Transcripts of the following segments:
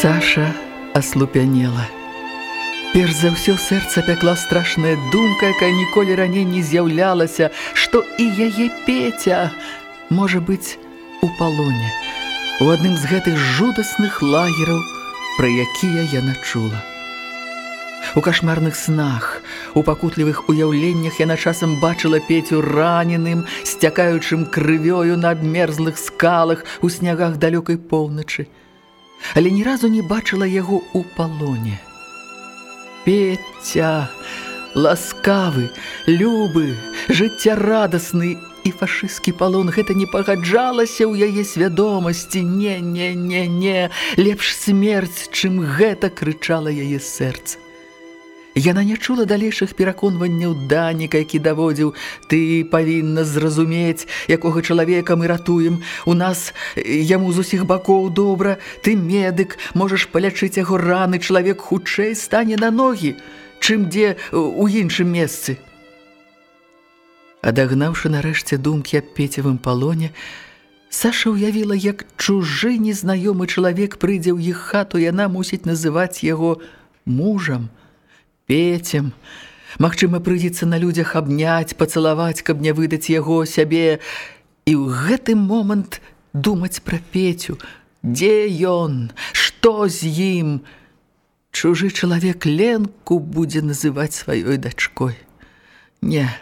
Саша аслупянела. Перш за ўсё сэрца пякла страшная думка, якая ніколі раней не з'яўлялася, што і яе Петя можа быць у палоне, у адным з гэтых жудасных лагераў, пра якія яна чула. У кашмарных снах, у пакутлівых уяўленнях яна часам бачыла Петю раненым, сцякаючым крывёю на абмерзлых скалах у снягах далёкай поўначы але ні разу не бачыла яго ў палоне. Петя, ласкавы, любы, жыццярадасны і фашысцкі палон гэта не пагаджалася ў яе свядомасці, не, не, не, не, лепш смерць, чым гэта крычала яе сэрца. Яна не чула далейшых пераконванняў даніка, які даводзіў: ты павінна зразумець, якога чалавека мы ратуем. У нас яму з усіх бакоў добра, ты медык, можаш палячыць яго раны, чалавек хутчэй стане на ногі, чым дзе у іншым месцы. Адагнаўшы нарэшце думкі аб пецевым палоне, Саша ўявіла, як чужы незнаёмы чалавек прыйдзе ў іх хату, яна мусіць называць яго мужам – Пецем. Магчыма, прыйдзецца на людзях абняць, пацалаваць, каб не выдаць яго сябе. І ў гэты момант думаць пра Петю. Дзе ён? Што з ім? Чужы чалавек Ленку будзе называць сваёй дачкой. Не.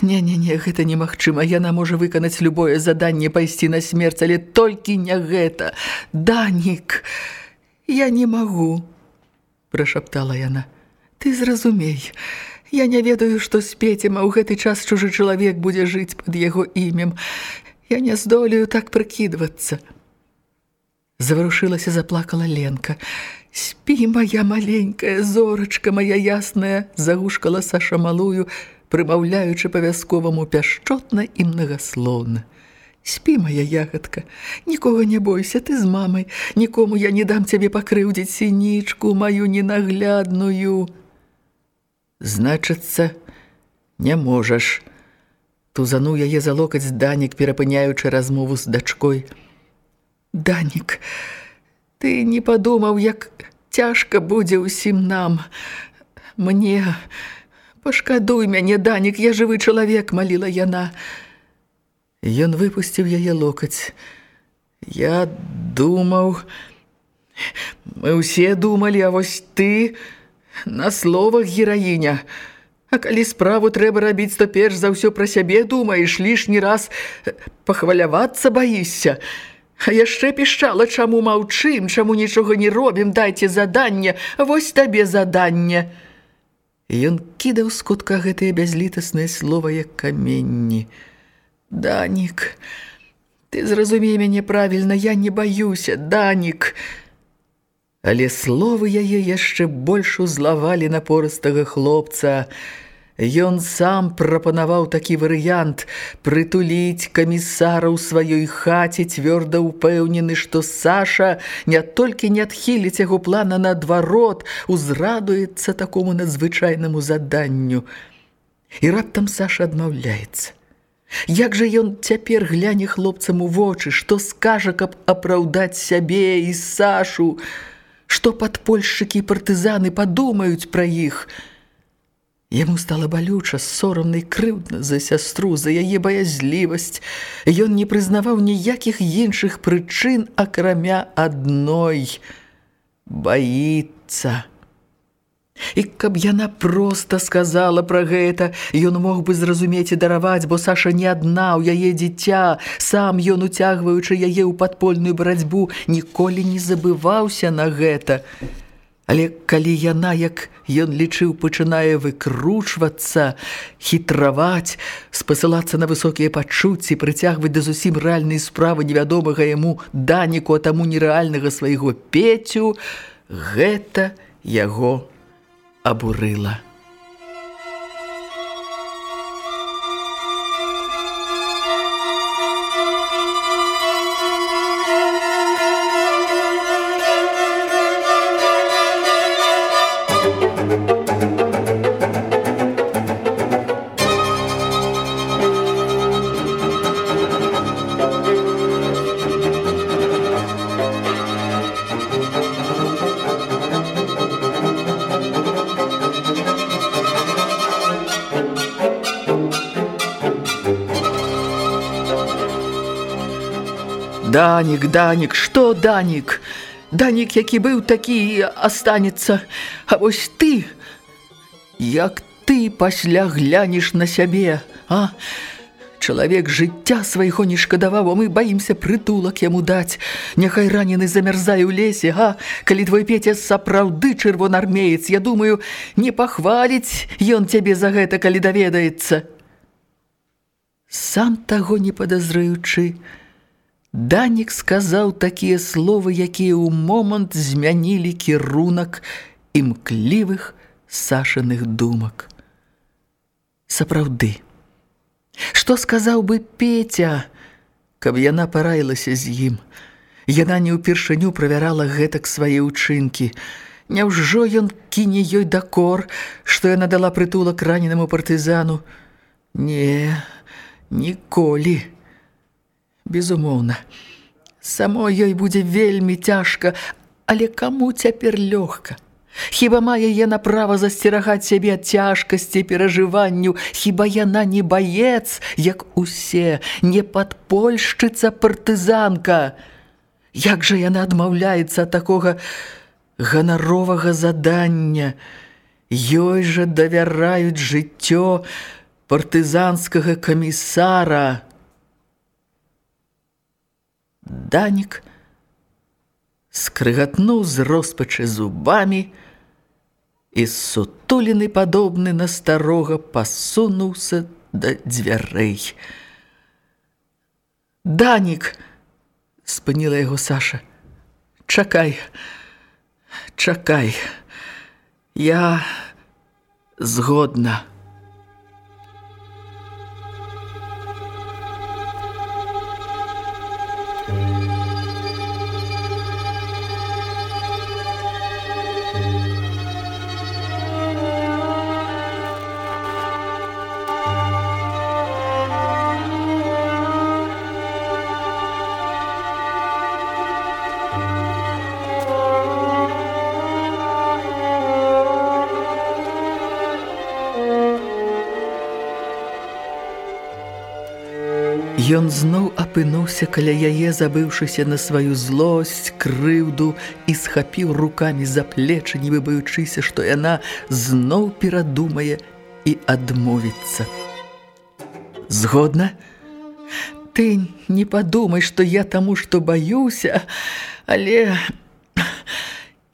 Не-не-не, гэта немагчыма. Яна можа выканаць любое заданне пайсці на смерць, але толькі не гэта. Данік, я не магу прашаптала яна. Ты зразумей, я не ведаю, што з Пецем, а ў гэты час чужы чалавек будзе жыць пад яго імем. Я не здолею так прыкідвацца. Заварушылася, заплакала Ленка. Спі, моя маленькая зорачка, моя ясная, загушкала Саша малую, прымаўляючы па-вясковаму пяшчотна і многаслоўна. Спі, моя ягадка, нікога не бойся, ты з мамай, нікому я не дам цябе пакрыўдзіць сінічку маю ненаглядную. Значыцца, не можаш. Тузану яе за локаць Данік, перапыняючы размову з дачкой. Данік, ты не падумаў, як цяжка будзе ўсім нам. Мне, пашкадуй мяне, Данік, я жывы чалавек, маліла яна. Ён выпусціў яе локаць. Я думаў, мы ўсе думалі, а вось ты на словах гераіня. А калі справу трэба рабіць, то перш за ўсё пра сябе думаеш, лішні раз пахвалявацца баішся. А яшчэ пішчала, чаму маўчым, чаму нічога не робім, дайце заданне, вось табе заданне. Ён кідаў з кутка гэтыя бязлітасныя слова як каменні. Данік, ты зразумей мяне правільна, я не баюся, Данік. Але словы яе яшчэ больш узлавалі напорыстага хлопца. Ён сам прапанаваў такі варыянт прытуліць камісара ў сваёй хаце, цвёрда ўпэўнены, што Саша не толькі не адхіліць яго плана наадварот, узрадуецца такому надзвычайнаму заданню. І раптам Саша адмаўляецца. Як жа ён цяпер гляне хлопцам у вочы, што скажа, каб апраўдаць сябе і Сашу, што падпольшчыкі і партызаны падумаюць пра іх. Яму стала балюча, сорамнай крыўдна за сястру, за яе баязлівасць. Ён не прызнаваў ніякіх іншых прычын, акрамя адной. Баіцца. І каб яна проста сказала пра гэта, ён мог бы зразумець і дараваць, бо Саша не адна ў яе дзіця, сам ён уцягваючы яе ў падпольную барацьбу, ніколі не забываўся на гэта. Але калі яна, як ён лічыў, пачынае выкручвацца, хітраваць, спасылацца на высокія пачуцці, прыцягваць да зусім рэальнай справы невядомага яму даніку, а таму нерэальнага свайго пецю, гэта яго aburri-la. Данік, Данік, што Данік? Данік, які быў такі астанецца. А вось ты, як ты пасля глянеш на сябе, а? Чалавек жыцця свайго не шкадаваў, а мы баімся прытулак яму даць. Няхай ранены замярзае ў лесе, а? Калі твой Петя сапраўды чырвонармеец, я думаю, не пахваліць ён цябе за гэта, калі даведаецца. Сам таго не падазраючы, Данік сказаў такія словы, якія ў момант змянілі кірунак імклівых сашаных думак. Сапраўды, што сказаў бы Петя, каб яна параілася з ім? Яна не ўпершыню правярала гэтак свае ўчынкі. Няўжо ён кіне ёй дакор, што яна дала прытулак раненаму партызану? Не, ніколі. Безумоўна. Само ёй будзе вельмі цяжка, але каму цяпер лёгка? Хіба мае яна права засцерагаць сябе ад цяжкасці перажыванню, хіба яна не баец, як усе, не падпольшчыца партызанка. Як жа яна адмаўляецца ад такога ганаровага задання? Ёй жа давяраюць жыццё партызанскага камісара. Данік скрыгатнуў з роспачы зубамі і сутуліны падобны на старога пасунуўся да дзвярэй. Данік спыніла яго Саша. Чакай, чакай. Я згодна. Ён зноў апынуўся каля яе, забыўшыся на сваю злосць, крыўду і схапіў рукамі за плечы, не выбаючыся, што яна зноў перадумае і адмовіцца. Згодна? Ты не падумай, што я таму, што баюся, але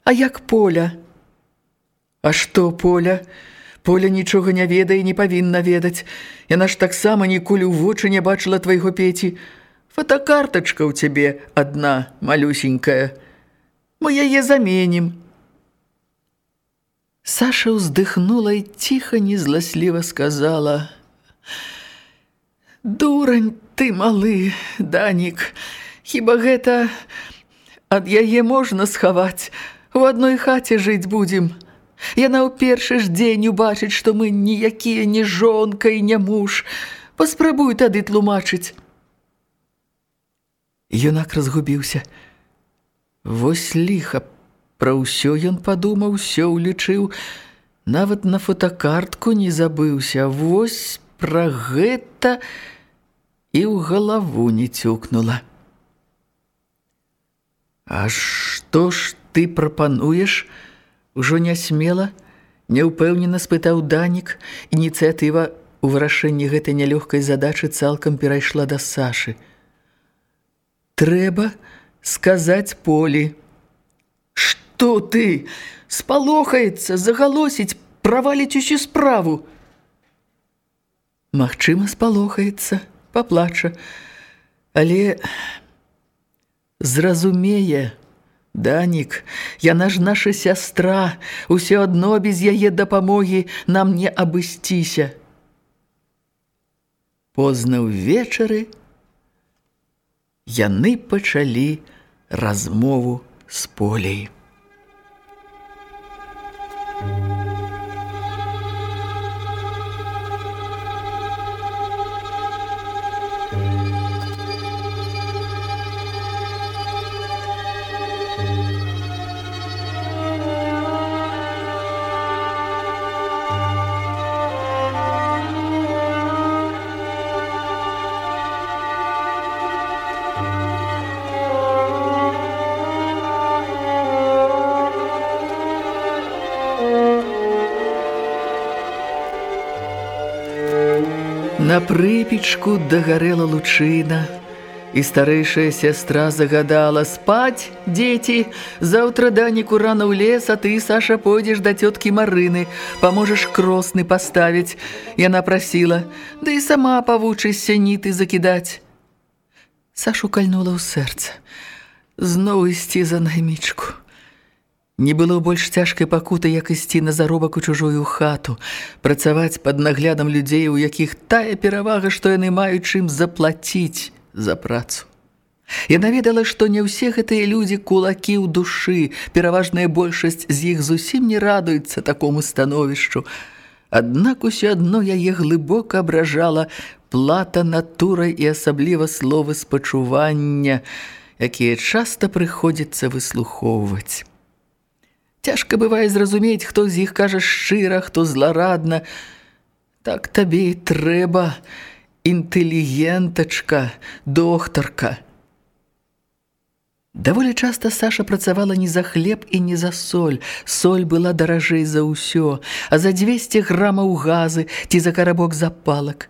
А як поля? А што поля? Поля нічога не ведае і не павінна ведаць. Яна ж таксама ніколі ў вочы не бачыла твайго пеці. Фотокартачка ў цябе адна малюсенькая. Мы яе заменім. Саша ўздыхнула і ціха незласліва сказала: « Дурань ты малы, Данік, Хіба гэта ад яе можна схаваць? У адной хаце жыць будзем. Яна ў першы ж дзень убачыць, што мы ніякія не жонка і не муж. Паспрабуй тады тлумачыць. Юнак разгубіўся. Вось ліха, пра ўсё ён падумаў, усё ўлічыў, нават на фотокартку не забыўся, вось пра гэта і ў галаву не цюкнула. А што ж ты прапануеш? Ужо не смела, Няўпэўнена спытаў Данік, ініцыятыва у вырашэнні гэтай нялёгкай задачы цалкам перайшла да Сашы. Трэба сказаць полі. Што ты? Спалохаецца, загалосіць, праваліць усю справу. Магчыма, спалохаецца, паплача, але зразумее, Данік, яна ж наша сястра, усё адно без яе дапамогі нам не абысціся. Позна ўвечары яны пачалі размову з полей. На прыпечку дагарэла лучына, і старэйшая сястра загадала спаць, дзеці, заўтра даніку рана ў лес, а ты, Саша, пойдзеш да цёткі Марыны, паможаш кросны паставіць. Яна прасіла, да і сама павучышся ніты закідаць. Сашу кальнула ў сэрца. Зноў ісці за наймічку. Не было больш цяжкай пакуты, як ісці на заробак у чужую хату, працаваць пад наглядам людзей, у якіх тая перавага, што яны маюць чым заплаціць за працу. Яна ведала, што не ўсе гэтыя людзі кулакі ў душы, пераважная большасць з іх зусім не радуецца такому становішчу. Аднак усё адно яе глыбока абражала плата натурай і асабліва словы спачування, якія часта прыходзіцца выслухоўваць. Цяжка бывае зразумець, хто з іх кажа шчыра, хто зларадна. Так табе і трэба, інтэлігентачка, доктарка. Даволі часта Саша працавала не за хлеб і не за соль. Соль была даражэй за ўсё, а за 200 грамаў газы ці за карабок запалак.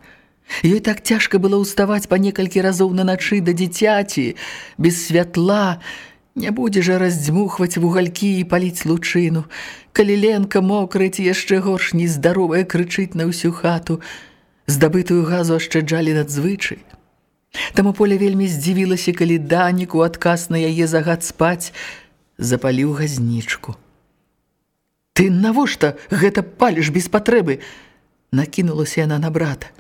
Ёй так цяжка было ўставаць па некалькі разоў на начы да дзіцяці, без святла, Не будзе жа раздзьмухваць вугалькі і паліць лучыну. Калі Ленка мокрая ці яшчэ горш нездаровая крычыць на ўсю хату, здабытую газу ашчаджалі надзвычай. Таму поле вельмі здзівілася, калі Данік у адказ на яе загад спаць запаліў газнічку. «Ты навошта гэта паліш без патрэбы?» накінулася яна на брата.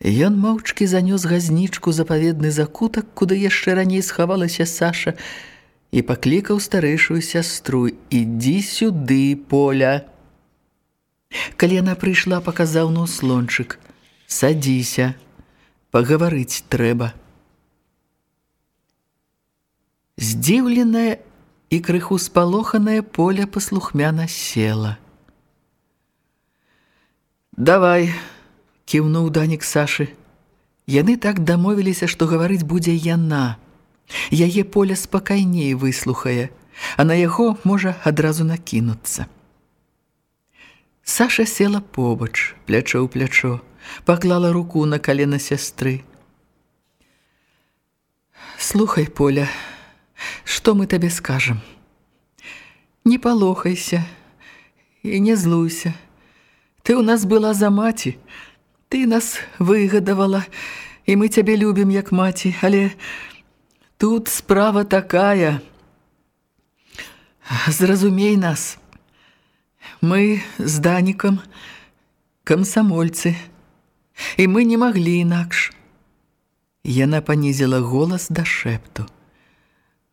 Ён моўчкі занёс газнічку запаведны закутак, куды яшчэ раней схавалася Саша, і паклікаў старэйшую сястру: «Ідзі сюды, поля. Калі яна прыйшла, паказаў нос лончык: Садзіся, пагаварыць трэба. Здзіўленая і крыху спалоханае поля паслухмяна села. Давай, кіўнуў данік Сашы. Яны так дамовіліся, што гаварыць будзе яна. Яе поле спакайней выслухае, а на яго можа адразу накінуцца. Саша села побач, плячо ў плячо, паклала руку на калена сястры. Слухай, Поля, што мы табе скажам? Не палохайся і не злуйся. Ты ў нас была за маці, Ты нас выгадавала, і мы цябе любім як маці, але тут справа такая. Зразумей нас. Мы з Данікам камсамольцы, і мы не маглі інакш. Яна панізіла голас да шэпту.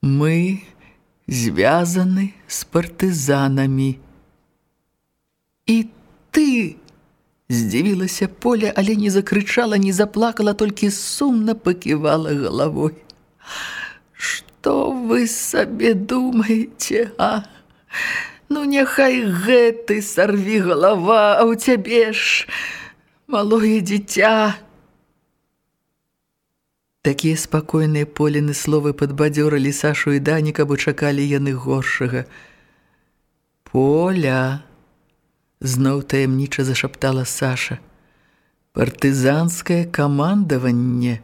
Мы звязаны з партызанамі. І ты, Здзівілася поле, але не закрычала, не заплакала, толькі сумна паківала галавой. Што вы сабе думаеце, а? Ну няхай гэты сарві галава, а ў цябе ж малое дзіця. Такія спакойныя полены словы падбадзёралі Сашу і Дані, каб чакалі яны горшага. Поля, Зноў таямніча зашаптала Саша. Партызанскае камандаванне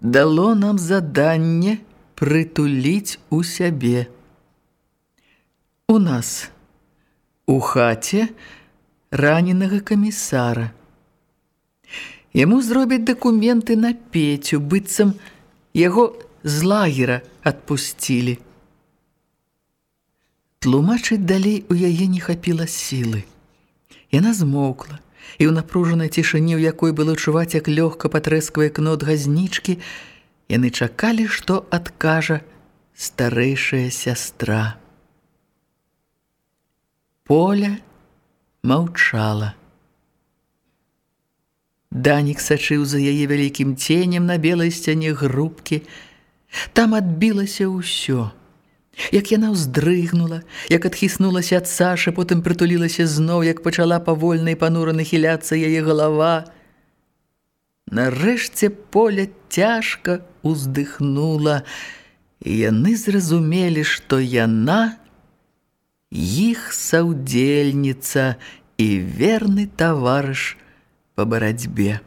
дало нам заданне прытуліць у сябе. У нас у хаце раненага камісара. Яму зробяць дакументы на Пецю, быццам яго з лагера адпусцілі. Тлумачыць далей у яе не хапіла сілы. Яна змоўкла, і ў напружанай цішыні, у якой было чуваць, як лёгка патрэсквае кнот газнічкі, яны чакалі, што адкажа старэйшая сястра. Поля маўчала. Данік сачыў за яе вялікім ценем на белай сцяне грубкі. Там адбілася ўсё – Як яна ўздрыгнула, як адхіснулася ад Сашы, потым прытулілася зноў, як пачала павольна і панура нахіляцца яе галава. Нарэшце поля цяжка ўздыхнула, і яны зразумелі, што яна іх саўдзельніца і верны таварыш па барацьбе.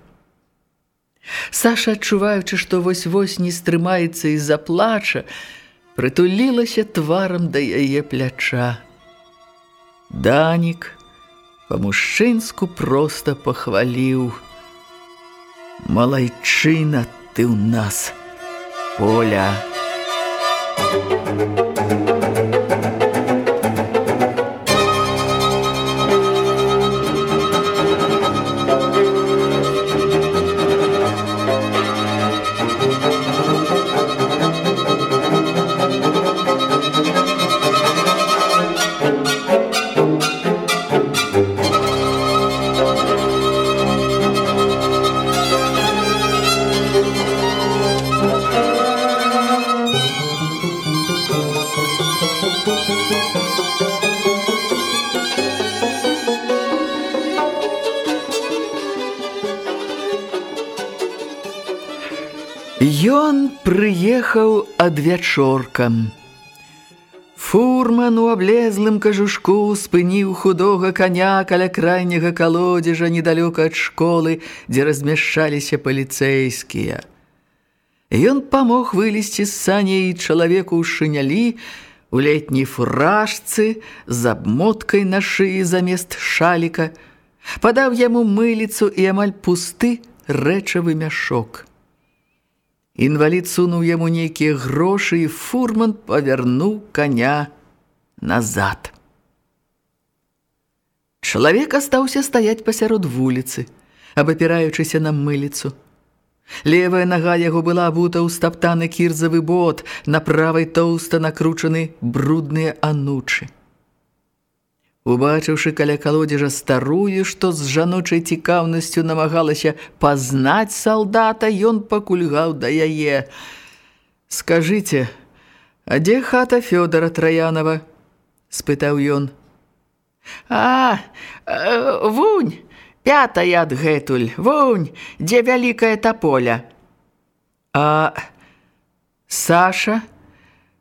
Саша, адчуваючы, што вось-вось не стрымаецца і заплача, прытулілася тварам да яе пляча. Данік па-мужчынску проста пахваліў: Малайчына ты ў нас, поля. Thank you. Прыехаў адвячоркам. Фурман у аблезлым кажушку спыніў худога каня каля крайняга калодзежа недалёка ад школы, дзе размяшчаліся паліцэйскія. Ён памог вылезці з саней чалавеку ў шынялі, у летняй фуражцы з абмоткай на шыі замест шаліка, падаў яму мыліцу і амаль пусты рэчавы мяшок. Інвалід сунуў яму нейкія грошы, і фурман павярнуў каня назад. Чалавек астаўся стаяць пасярод вуліцы, абапіраючыся на мыліцу. Левая нага яго была абута ў стаптаны кірзавы бот, на правай тоўста накручаны брудныя анучы. Убачыўшы каля калодзежа старую, што з жаночай цікаўнасцю намагалася пазнаць салдата, ён пакульгаў да яе. «Скажыце, а дзе хата Фёдора Траянова?» – спытаў ён. «А, э, вунь, пятая адгэтуль, вунь, дзе вялікая таполя». «А Саша?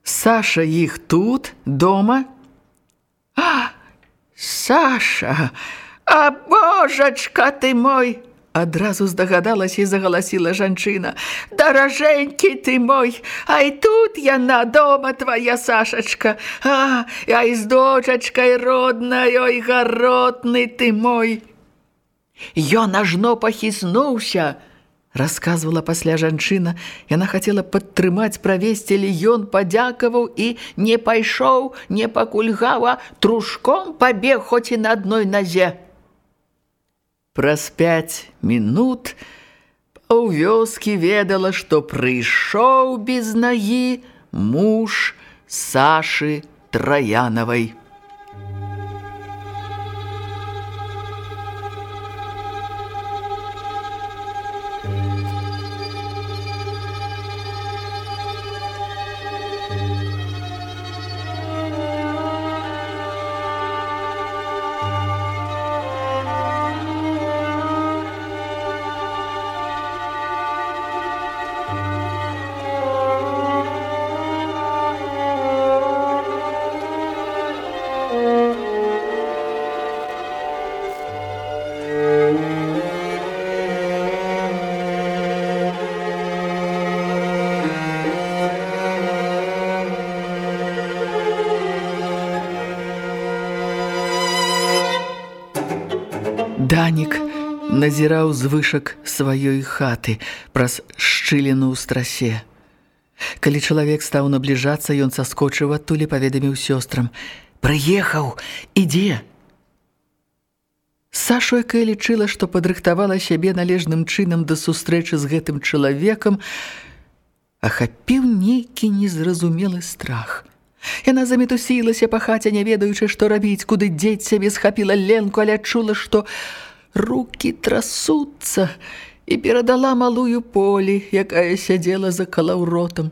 Саша іх тут, дома?» «А, Саша, а божачка ты мой! Адразу здагадалася і загаласіла жанчына. Даражэнькі ты мой, Ай тут яна дома твая Сашачка, А, Ай з дочачкай роднай, ой гаротны ты мой. Ён ажно пахіснуўся, расказвала пасля жанчына, яна хацела падтрымаць правесці, ён падзякаваў і не пайшоў, не пакульгаў, а трушком пабег хоць і на адной назе. Праз пяць мінут у вёскі ведала, што прыйшоў без нагі муж Сашы Траянавай. Назіраў звышак сваёй хаты праз шчыліну ў страсе. Калі чалавек стаў набліжацца, ён саскочыў адтуль і паведаміў сёстрам: «Прыехаў, ідзе!» Сашу, якая лічыла, што падрыхтавала сябе належным чынам да сустрэчы з гэтым чалавекам, ахапіў нейкі незразумелы страх. Яна замітусілася па хаце, не ведаючы, што рабіць, куды дзець сябе схапіла ленку, але чула, што рукі трасуцца, і перадала малую полі, якая сядзела за калаўротам.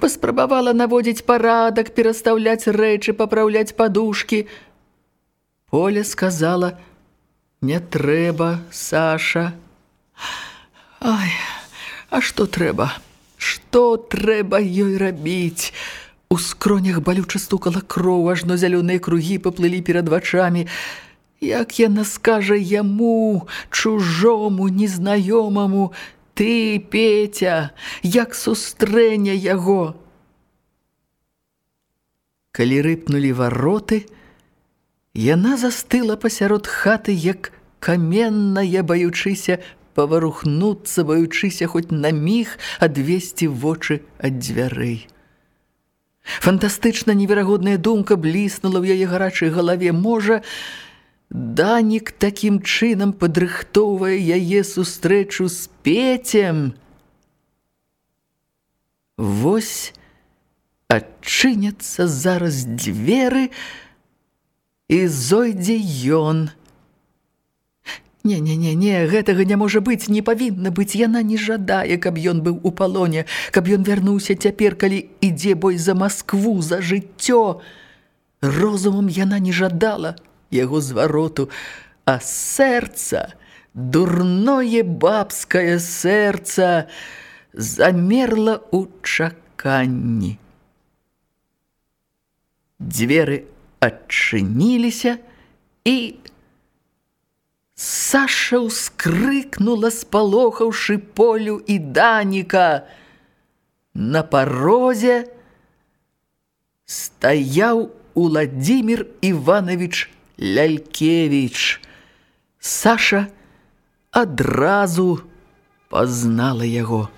Паспрабавала наводзіць парадак, перастаўляць рэчы, папраўляць падушкі. Поля сказала – Не трэба, Саша. Ай, а што трэба? Што трэба ёй рабіць? У скронях балюча стукала кроў, ажно зялёныя кругі паплылі перад вачамі. Як яна скажа яму, чужому, незнаёмаму, ты, Петя, як сустрэня яго? Калі рыпнулі вароты, Яна застыла пасярод хаты, як каменная, баючыся паварухнуцца, баючыся хоць на міг адвесці вочы ад дзвярэй. Фантастычна неверагодная думка бліснула ў яе гарачай галаве. Можа, Данік такім чынам падрыхтоўвае яе сустрэчу з Пецем. Вось адчыняцца зараз дзверы, і зойдзе ён. Не, не, не, не, гэтага не можа быць, не павінна быць, яна не жадае, каб ён быў у палоне, каб ён вярнуўся цяпер, калі ідзе бой за Маскву, за жыццё. Розумам яна не жадала яго звароту, а сэрца, дурное бабскае сэрца, замерла ў чаканні. Дзверы адчыніліся і Саша ўскрыкнула, спалохаўшы полю і даніка. На парозе стаяў Уладзімир Іванович Лялькевіч. Саша адразу пазнала яго.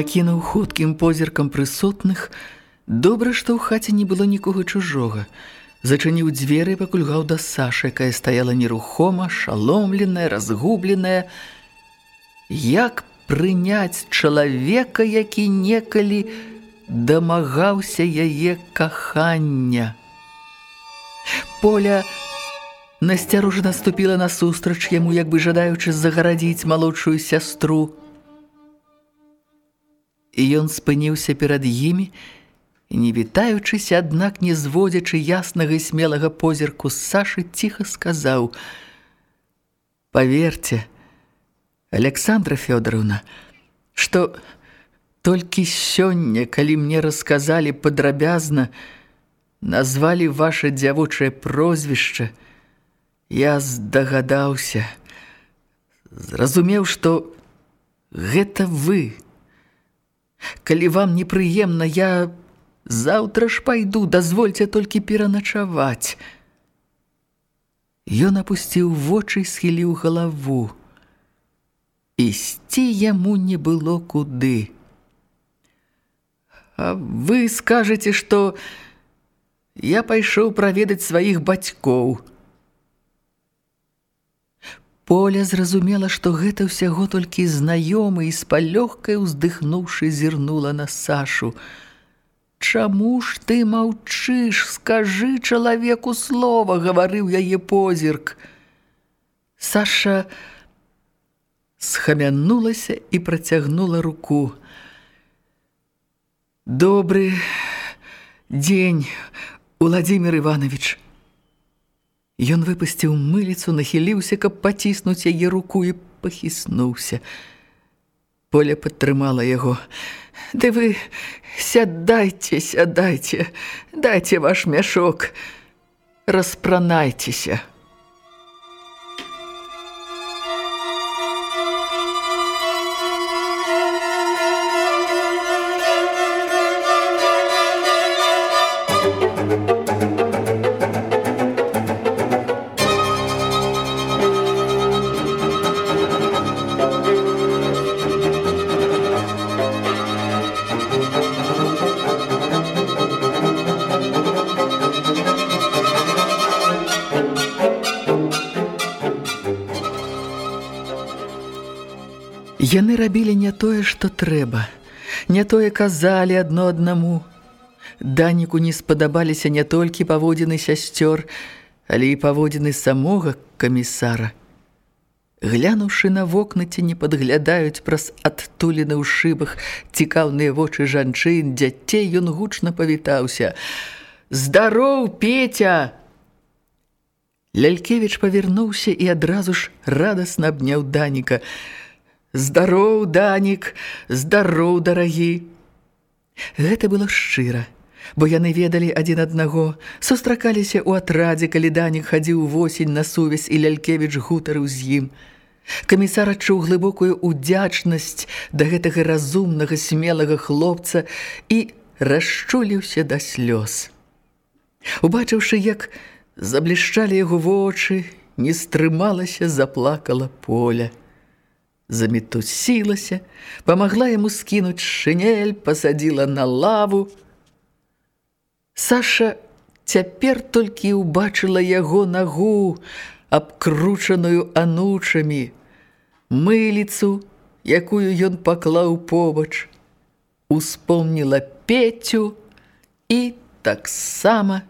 Накінуў хуткім позіркам прысутных. Добра, што ў хаце не было нікога чужога. Зачыніў дзверы і пакульгаў да Сашы, якая стаяла нерухома, шаломленая, разгубленая. Як прыняць чалавека, які некалі дамагаўся яе кахання? Поля насцярожна ступіла насустрач яму, як бы жадаючы загарадзіць малодшую сястру. І ён спыніўся перад імі, не вітаючыся, аднак не зводзячы яснага і смелага позірку з Сашы, ціха сказаў: « Паверце, Александра Фёдоровна, што толькі сёння, калі мне расказалі падрабязна, назвалі ваше дзявочае прозвішча, я здагадаўся, зразумеў, што гэта вы, Калі вам непрыемна, я заўтра ж пайду, дазвольце толькі пераначаваць. Ён апусціў вочы, схіліў галаву. Ісці яму не было куды. А вы скажаце, што я пайшоў праведаць сваіх бацькоў. Поля зразумела, што гэта ўсяго толькі знаёмы і з палёгкай уздыхнуўшы зірнула на Сашу. Чаму ж ты маўчыш, скажы чалавеку слова, гаварыў яе позірк. Саша схамянулася і працягнула руку. Добры дзень, Владимир Иванович. Ён выпусціў мыліцу, нахіліўся, каб паціснуць яе руку і пахіснуўся. Поля падтрымала яго. Ды вы сядайце, сядайце, дайце ваш мяшок, распранайцеся. Рабілі не тое, што трэба, не тое казалі адно аднаму. Даніку не спадабаліся не толькі паводзіны сясцёр, але і паводзіны самога камісара. Глянуўшы на вокны ці не падглядаюць праз адтуліны ў шыбах цікаўныя вочы жанчын, дзяцей ён гучна павітаўся: «Здароў, Петя! Лялькевіч павярнуўся і адразу ж радасна абняў Даніка. Здароў, Данік, здароў, дарагі. Гэта было шчыра, бо яны ведалі адзін аднаго, сустракаліся ў атрадзе, калі Данік хадзіў восень на сувязь і Лялькевіч гутарыў з ім. Камісар адчуў глыбокую удзячнасць да гэтага разумнага, смелага хлопца і расчуліўся да слёз. Убачыўшы, як заблішчалі яго вочы, не стрымалася, заплакала поля замітусілася, памагла яму скінуць шынель, пасадзіла на лаву. Саша цяпер толькі ўбачыла яго нагу, абкручаную анучамі, мыліцу, якую ён паклаў побач, успомніла Петю і таксама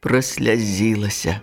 праслязілася.